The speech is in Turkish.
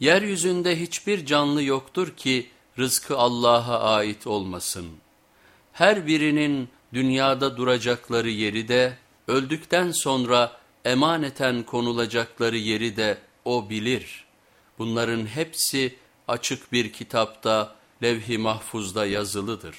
Yeryüzünde hiçbir canlı yoktur ki rızkı Allah'a ait olmasın. Her birinin dünyada duracakları yeri de, öldükten sonra emaneten konulacakları yeri de O bilir. Bunların hepsi açık bir kitapta, levh-i mahfuzda yazılıdır.